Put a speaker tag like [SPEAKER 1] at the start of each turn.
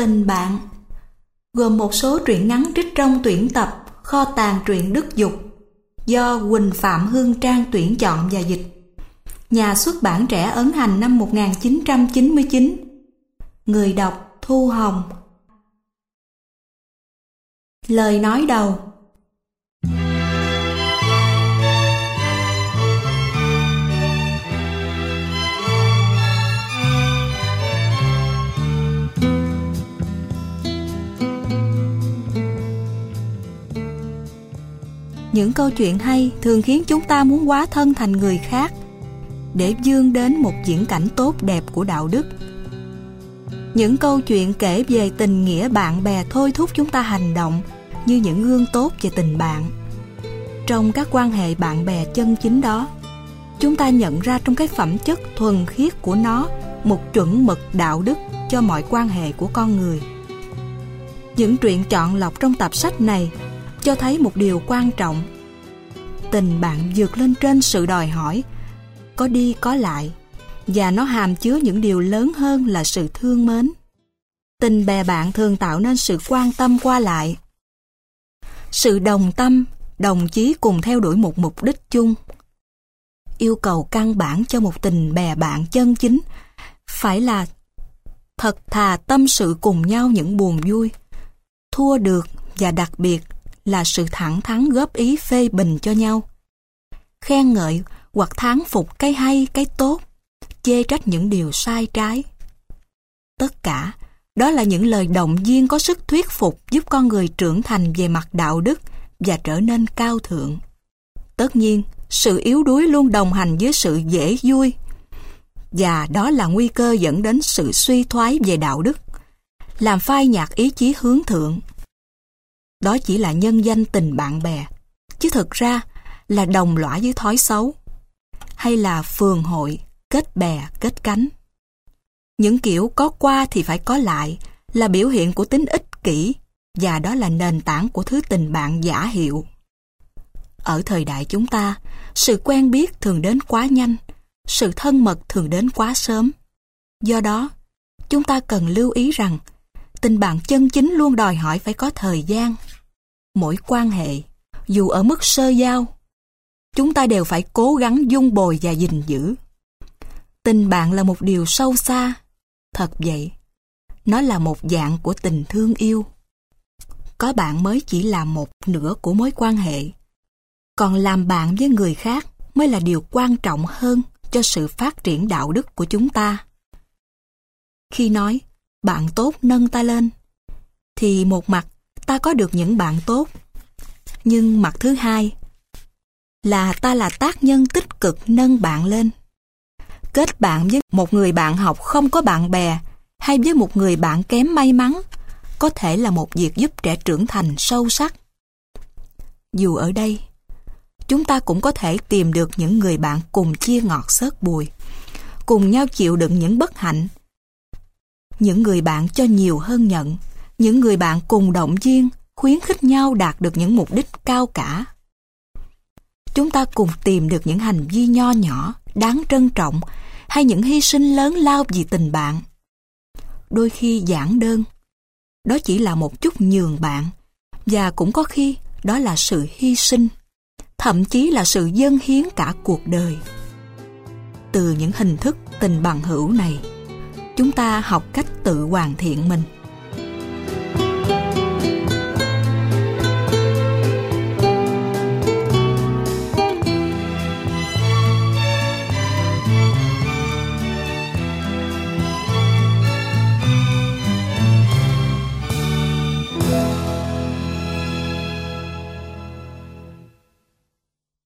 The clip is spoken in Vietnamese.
[SPEAKER 1] Tình bạn gồm một số truyện ngắn trích trong tuyển tập Kho tàng truyện Đức Dục do Quỳnh Phạm Hương Trang tuyển chọn và dịch. Nhà xuất bản trẻ ấn hành năm 1999. Người đọc Thu Hồng Lời nói đầu Những câu chuyện hay thường khiến chúng ta muốn quá thân thành người khác để dương đến một diễn cảnh tốt đẹp của đạo đức. Những câu chuyện kể về tình nghĩa bạn bè thôi thúc chúng ta hành động như những gương tốt về tình bạn. Trong các quan hệ bạn bè chân chính đó, chúng ta nhận ra trong cái phẩm chất thuần khiết của nó một chuẩn mực đạo đức cho mọi quan hệ của con người. Những truyện chọn lọc trong tập sách này cho thấy một điều quan trọng. Tình bạn vượt lên trên sự đòi hỏi, có đi có lại, và nó hàm chứa những điều lớn hơn là sự thương mến. Tình bè bạn thường tạo nên sự quan tâm qua lại. Sự đồng tâm, đồng chí cùng theo đuổi một mục đích chung. Yêu cầu căn bản cho một tình bè bạn chân chính phải là thật thà tâm sự cùng nhau những buồn vui, thua được và đặc biệt là sự thẳng thắn góp ý phê bình cho nhau. Khen ngợi hoặc thán phục cái hay, cái tốt, chê trách những điều sai trái. Tất cả, đó là những lời động viên có sức thuyết phục giúp con người trưởng thành về mặt đạo đức và trở nên cao thượng. Tất nhiên, sự yếu đuối luôn đồng hành với sự dễ vui, và đó là nguy cơ dẫn đến sự suy thoái về đạo đức, làm phai nhạt ý chí hướng thượng đó chỉ là nhân danh tình bạn bè, chứ thực ra là đồng lõa với thói xấu, hay là phường hội, kết bè, kết cánh. Những kiểu có qua thì phải có lại là biểu hiện của tính ích kỷ và đó là nền tảng của thứ tình bạn giả hiệu. Ở thời đại chúng ta, sự quen biết thường đến quá nhanh, sự thân mật thường đến quá sớm. Do đó, chúng ta cần lưu ý rằng tình bạn chân chính luôn đòi hỏi phải có thời gian. Mỗi quan hệ, dù ở mức sơ giao, chúng ta đều phải cố gắng dung bồi và gìn giữ. Tình bạn là một điều sâu xa, thật vậy. Nó là một dạng của tình thương yêu. Có bạn mới chỉ là một nửa của mối quan hệ. Còn làm bạn với người khác mới là điều quan trọng hơn cho sự phát triển đạo đức của chúng ta. Khi nói, bạn tốt nâng ta lên, thì một mặt ta có được những bạn tốt. Nhưng mặt thứ hai là ta là tác nhân tích cực nâng bạn lên. Kết bạn với một người bạn học không có bạn bè hay với một người bạn kém may mắn có thể là một việc giúp trẻ trưởng thành sâu sắc. Dù ở đây, chúng ta cũng có thể tìm được những người bạn cùng chia ngọt sớt bùi, cùng nhau chịu đựng những bất hạnh. Những người bạn cho nhiều hơn nhận, những người bạn cùng động viên, khuyến khích nhau đạt được những mục đích cao cả. Chúng ta cùng tìm được những hành vi nho nhỏ, đáng trân trọng hay những hy sinh lớn lao vì tình bạn. Đôi khi giản đơn, đó chỉ là một chút nhường bạn và cũng có khi đó là sự hy sinh, thậm chí là sự dâng hiến cả cuộc đời. Từ những hình thức tình bằng hữu này, chúng ta học cách tự hoàn thiện mình